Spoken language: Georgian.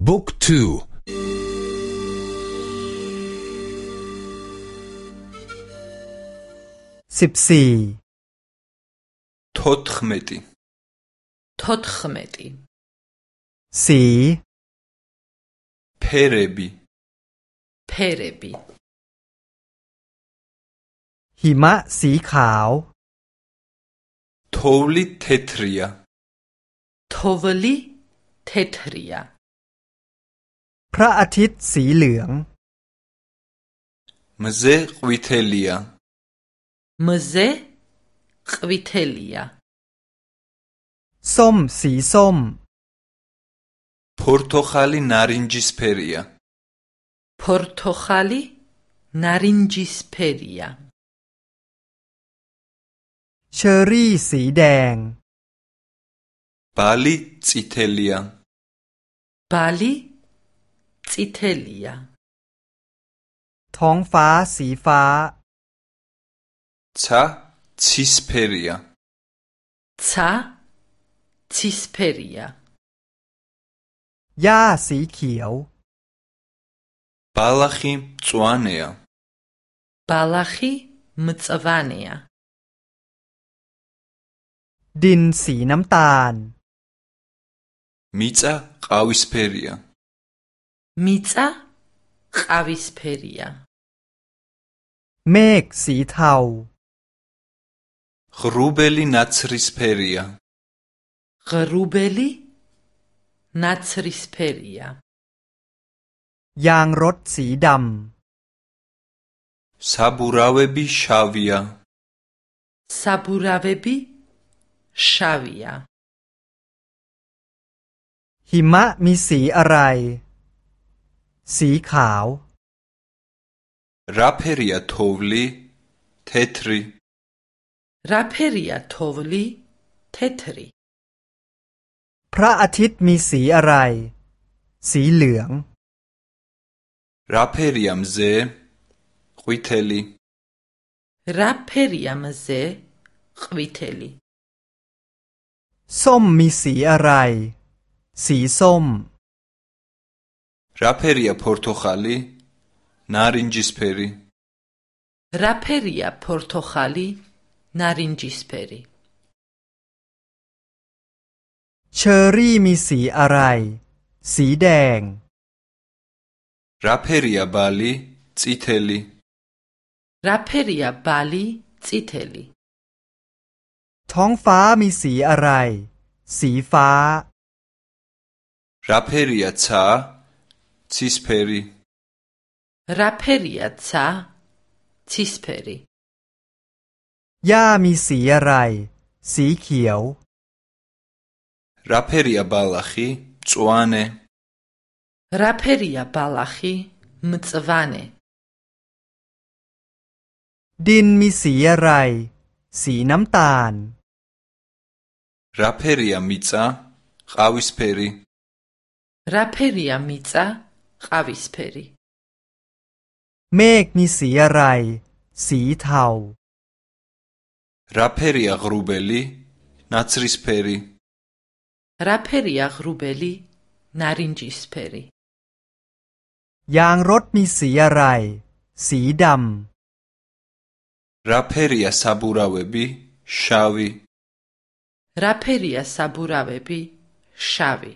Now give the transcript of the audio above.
Book 2 14 14 14สีเพเรบีเพเรบีหิมะสีขาวทวลิเททรียทวลิเททรีย พระอาทิตย์สีเหลืองมเซควิเทเลียมเซควิเทเลียส้มสีส้ม پرتقالی نارنجیسپریا پرتقالی نارنجیسپریا เปรียเชอร์รี่สีแดง บาลีซิเทเลีย บาลี წითელია. ท้องฟ้าสีฟ้า ცა ცისფერია. ცა ცისფერია. หญ้าสีเขียว ბალახი მწვანეა. ბალახი მწვანეა. ดินสีน้ำตาล მიწა ყავისფერია. მიწა ყავისფერია. เมฆสีเทา ღრუბელი ნაცრისფერია. ღრუბელი ნაცრისფერია. ยางรถสีดำ საბურავები შავია. საბურავები შავია. หิมะมีสีอะไร สีขาว რაფერია თოვლი თეთრი რაფერია თოვლი თეთრი พระอาทิตย์มีสีอะไร สีเหลือง რაფერია მზე ყვითელი რაფერია მზე ყვითელი ส้มมีสีอะไร สีส้ม რაფერია ფორთოხალი? ნარინჯისფერი. რაფერია ფორთოხალი? ნარინჯისფერი. เชอร์รี่มีสีอะไร สีแดง ราเพเรียบาลีจิเทลีราเพเรียบาลีจิเทลีท้องฟ้ามีสีอะไร สีฟ้า ราเพเรียชา ცისფერი რა ფერია ცა? ცისფერი. หญ้ามีสีอะไร สีเขียว რა ფერია ბალახი? მწვანე. რა ფერია ბალახი? მწვანე. ดินมีสีอะไร สีน้ำตาล რა ფერია მიწა? ყავისფერი. რა ფერია მიწა? ყავისფერი เมฆมีสีอะไร สีเทา რა ფერია ღრუბელი? ნაცრისფერი. რა ფერია ღრუბელი? ნარინჯისფერი. ยางรถมีสีอะไร สีดำ რა ფერია საბურავები? შავი. რა ფერია საბურავები? შავი.